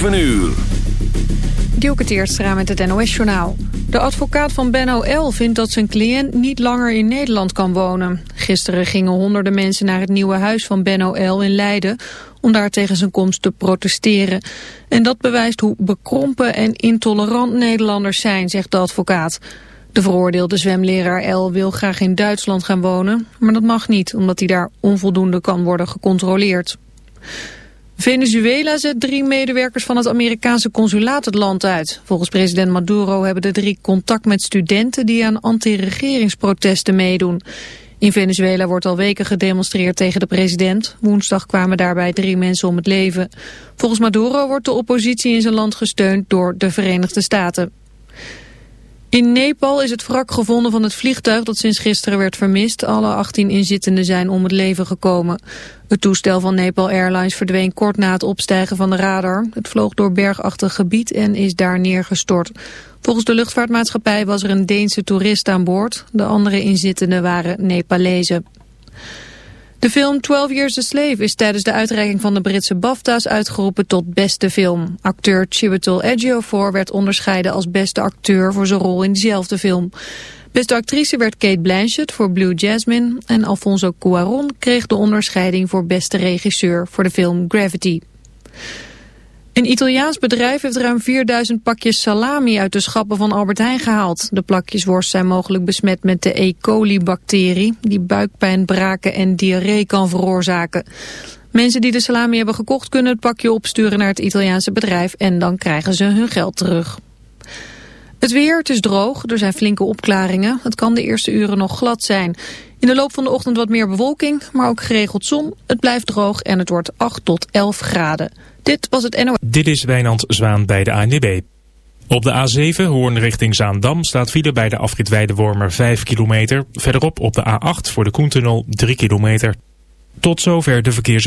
7 uur. Dielke met het NOS-journaal. De advocaat van Ben L. vindt dat zijn cliënt niet langer in Nederland kan wonen. Gisteren gingen honderden mensen naar het nieuwe huis van Ben L. in Leiden... om daar tegen zijn komst te protesteren. En dat bewijst hoe bekrompen en intolerant Nederlanders zijn, zegt de advocaat. De veroordeelde zwemleraar L. wil graag in Duitsland gaan wonen... maar dat mag niet, omdat hij daar onvoldoende kan worden gecontroleerd. Venezuela zet drie medewerkers van het Amerikaanse consulaat het land uit. Volgens president Maduro hebben de drie contact met studenten die aan anti-regeringsprotesten meedoen. In Venezuela wordt al weken gedemonstreerd tegen de president. Woensdag kwamen daarbij drie mensen om het leven. Volgens Maduro wordt de oppositie in zijn land gesteund door de Verenigde Staten. In Nepal is het wrak gevonden van het vliegtuig dat sinds gisteren werd vermist. Alle 18 inzittenden zijn om het leven gekomen. Het toestel van Nepal Airlines verdween kort na het opstijgen van de radar. Het vloog door bergachtig gebied en is daar neergestort. Volgens de luchtvaartmaatschappij was er een Deense toerist aan boord. De andere inzittenden waren Nepalezen. De film 12 Years a Slave is tijdens de uitreiking van de Britse BAFTA's uitgeroepen tot beste film. Acteur Chiwetel Ejiofor werd onderscheiden als beste acteur voor zijn rol in diezelfde film. Beste actrice werd Kate Blanchett voor Blue Jasmine en Alfonso Cuarón kreeg de onderscheiding voor beste regisseur voor de film Gravity. Een Italiaans bedrijf heeft ruim 4000 pakjes salami uit de schappen van Albert Heijn gehaald. De plakjes worst zijn mogelijk besmet met de E. coli-bacterie... die buikpijn, braken en diarree kan veroorzaken. Mensen die de salami hebben gekocht kunnen het pakje opsturen naar het Italiaanse bedrijf... en dan krijgen ze hun geld terug. Het weer, het is droog, er zijn flinke opklaringen. Het kan de eerste uren nog glad zijn. In de loop van de ochtend wat meer bewolking, maar ook geregeld zon. Het blijft droog en het wordt 8 tot 11 graden. Dit was het NOS. Dit is Wijnand Zwaan bij de ANWB. Op de A7, Hoorn richting Zaandam, staat file bij de afrit Weidewormer 5 kilometer. Verderop op de A8 voor de Koentunnel 3 kilometer. Tot zover de verkeers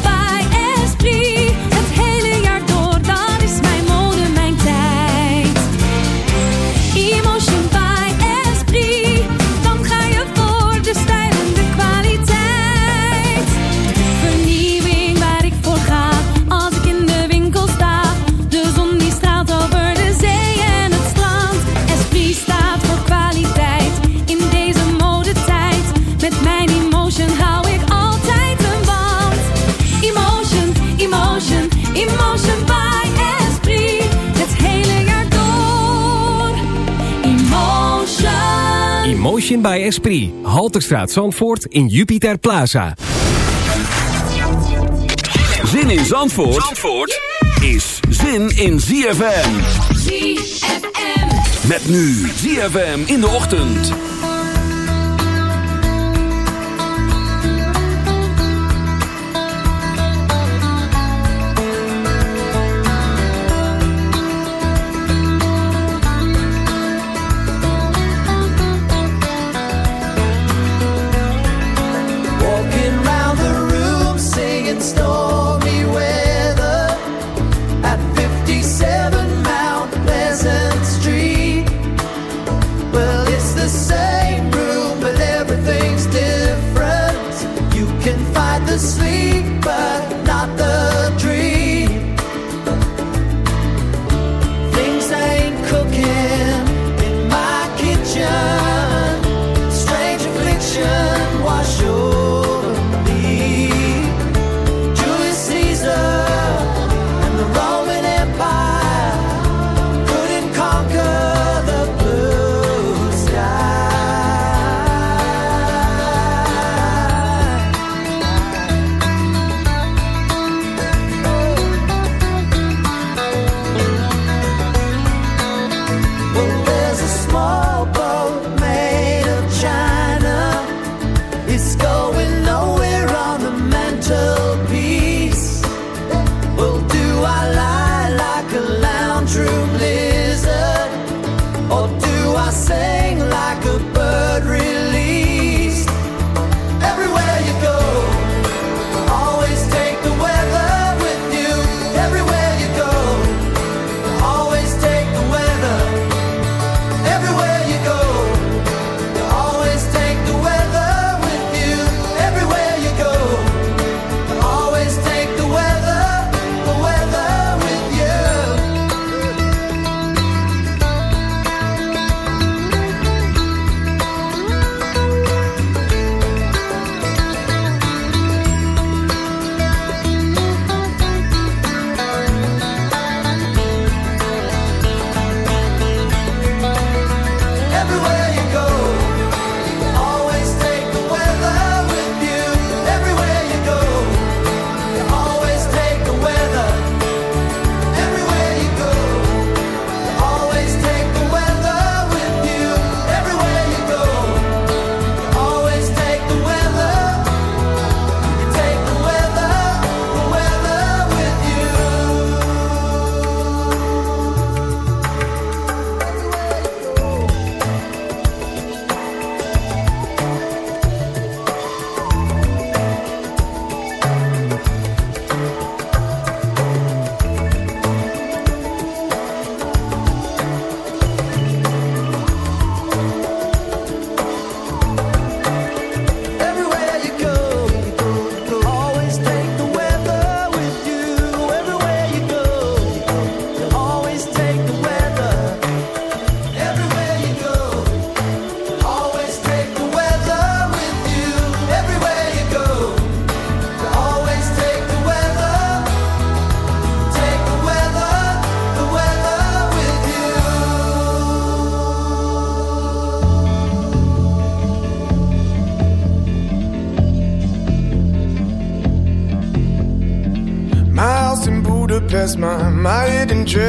Motion by Esprit. Halterstraat Zandvoort in Jupiter Plaza. Zin in Zandvoort, Zandvoort is zin in ZFM. ZFM. Met nu ZFM in de ochtend.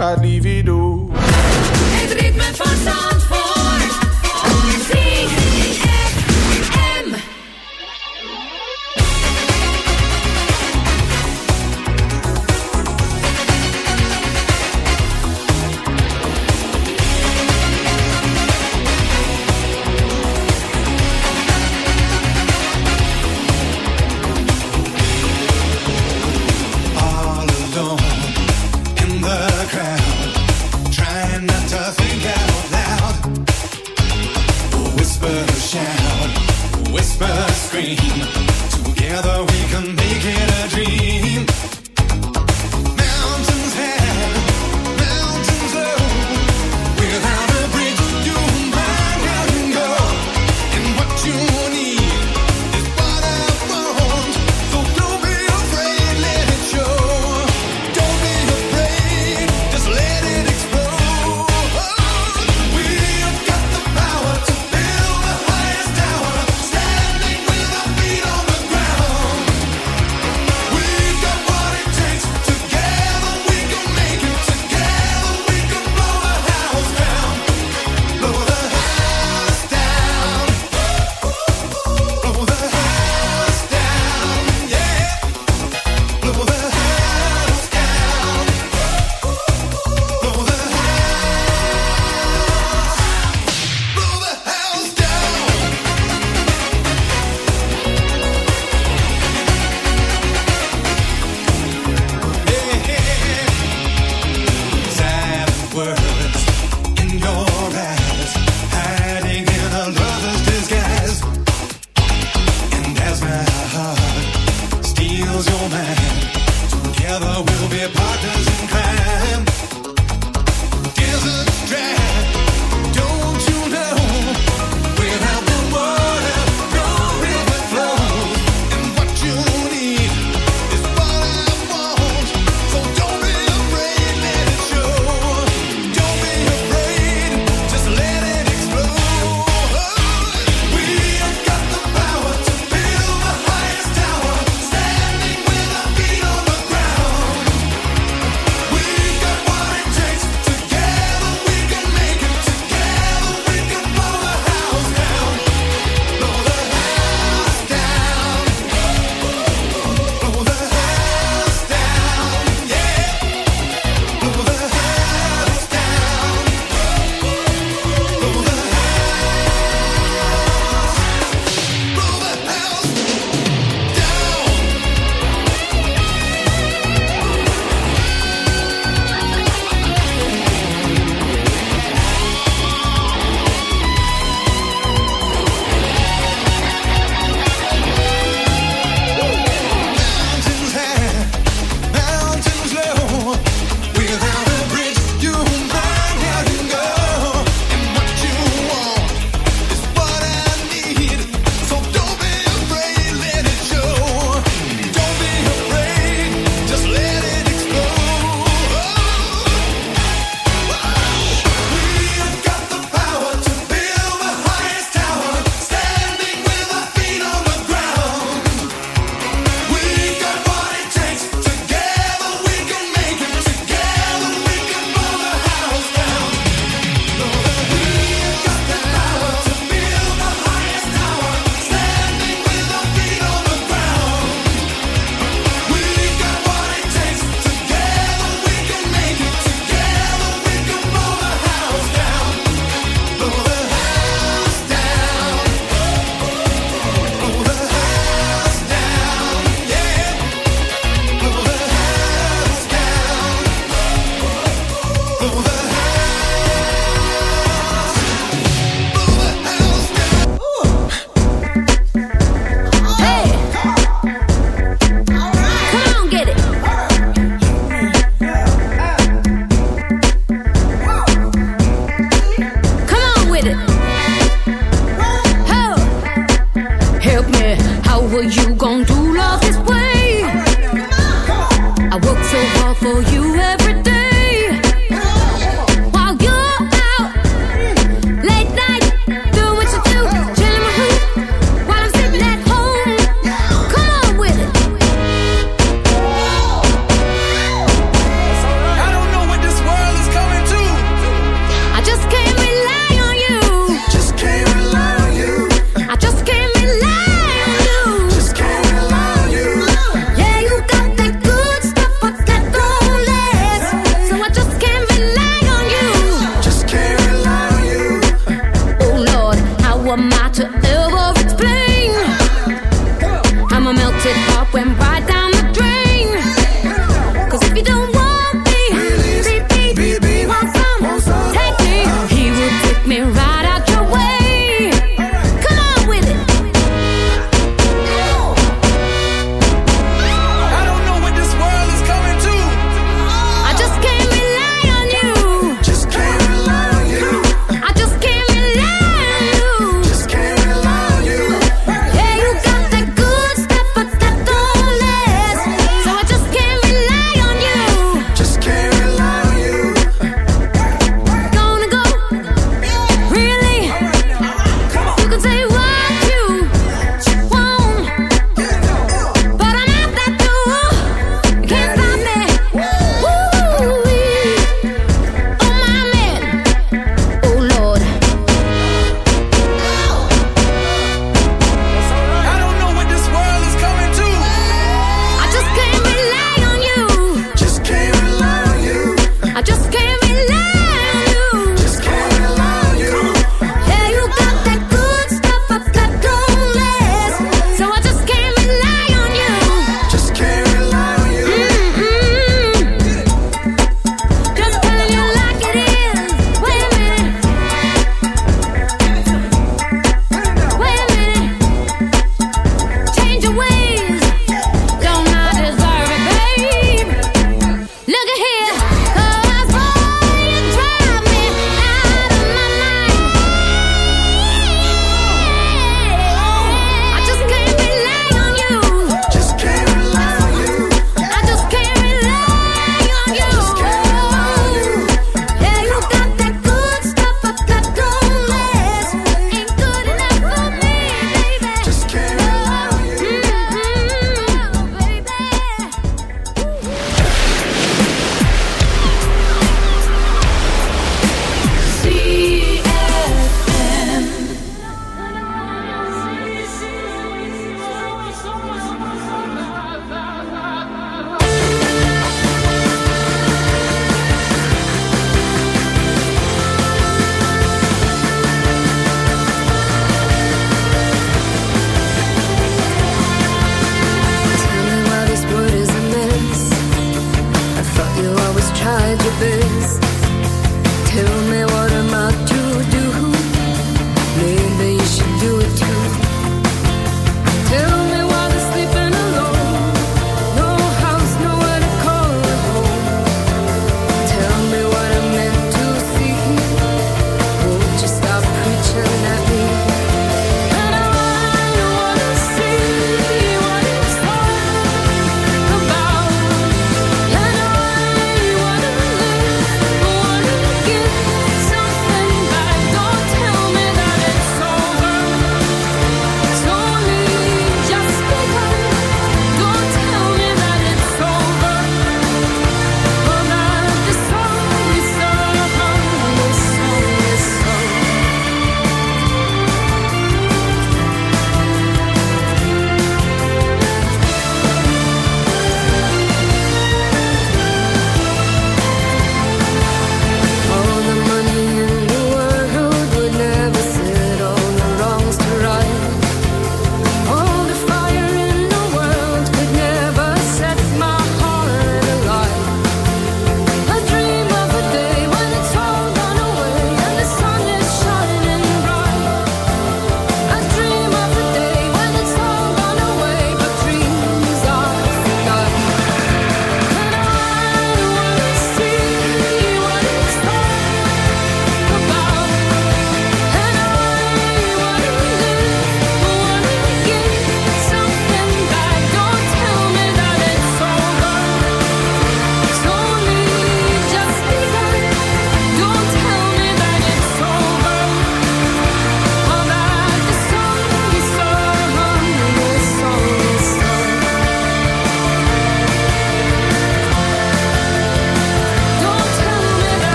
I'd leave it all.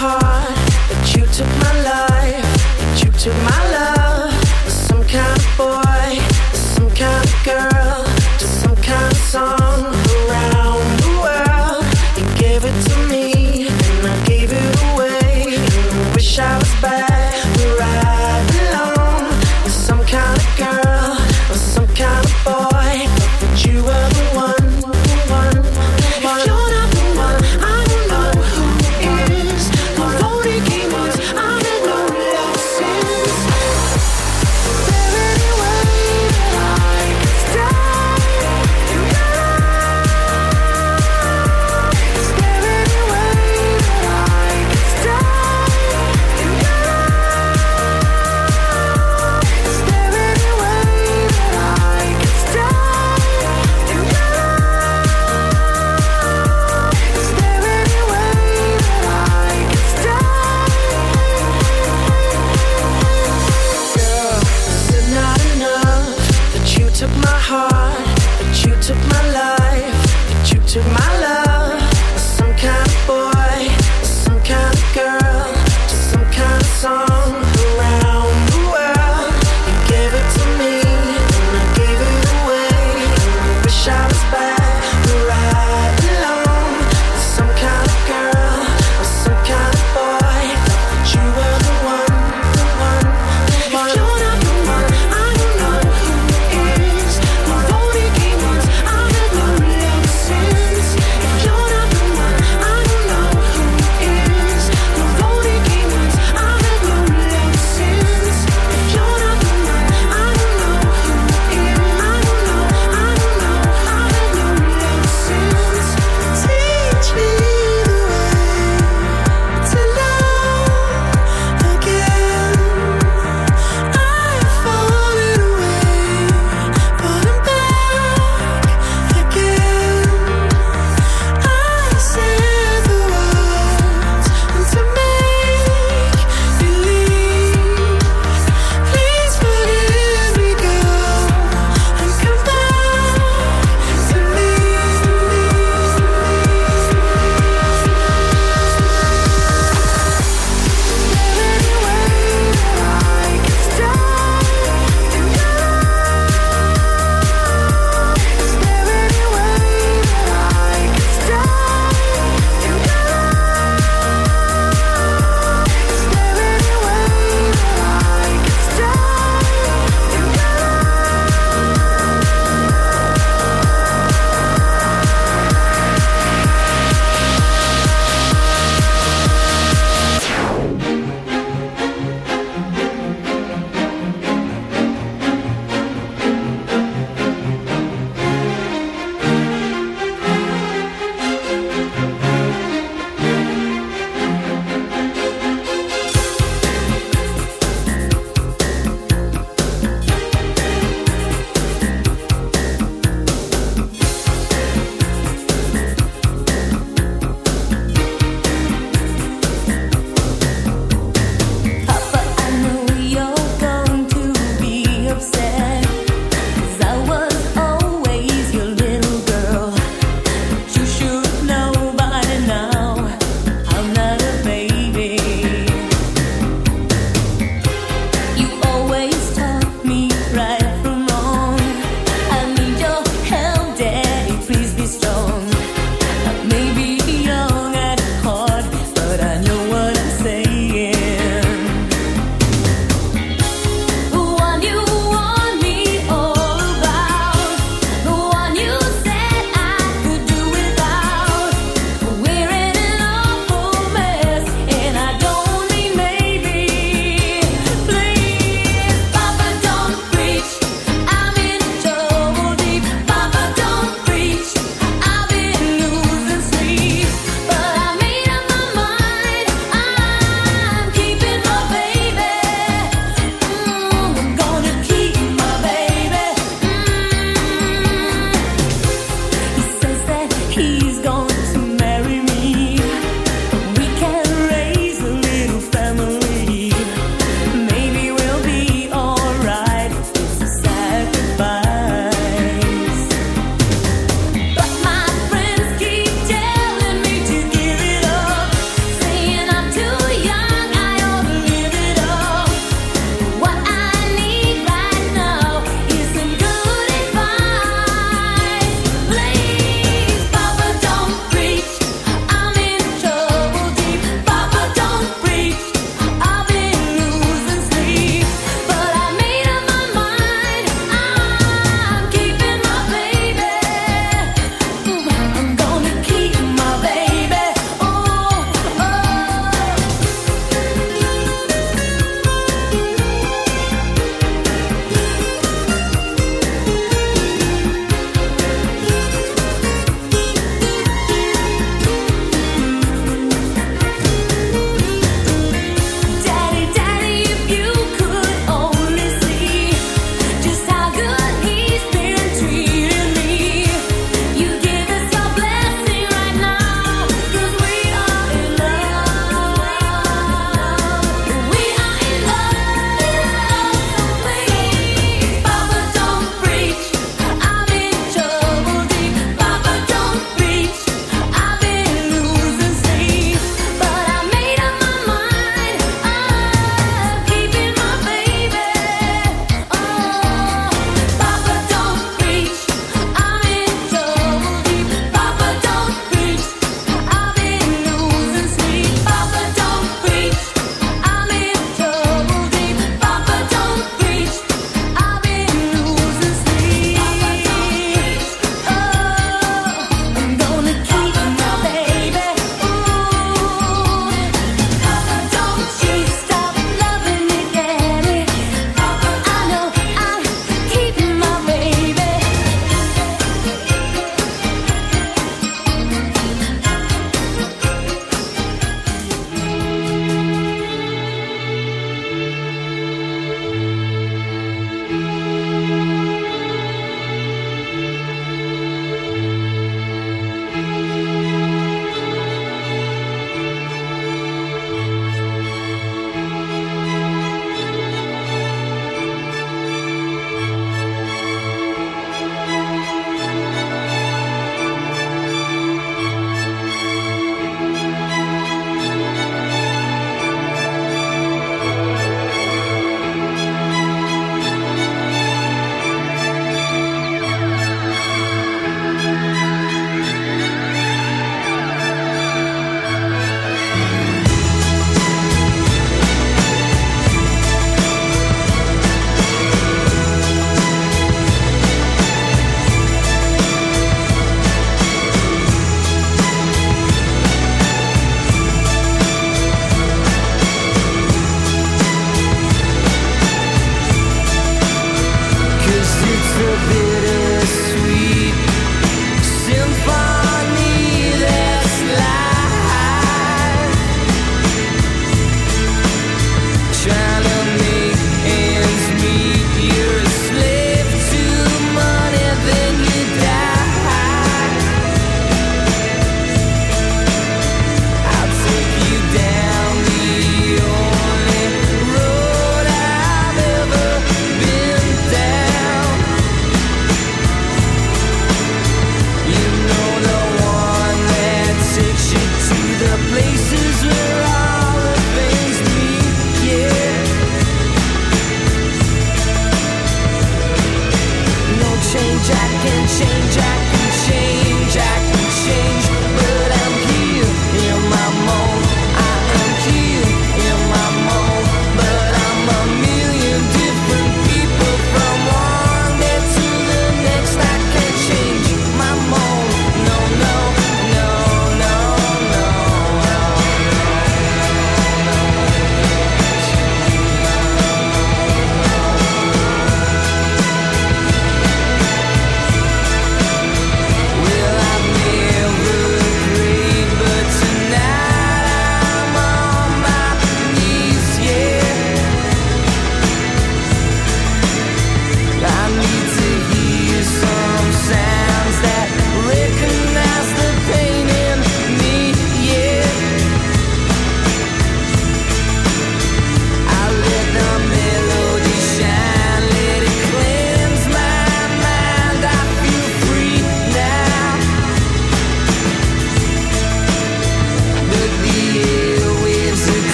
heart.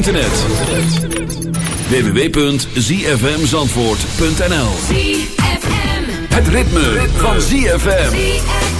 Internet. www.zfmzandvoort.nl Het ritme van ZFM.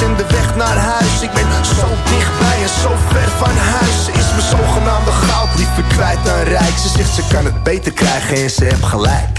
In en de weg naar huis. Ik ben zo dichtbij en zo ver van huis. Ze is mijn zogenaamde goud liever kwijt dan rijk. Ze zegt ze kan het beter krijgen en ze heeft gelijk.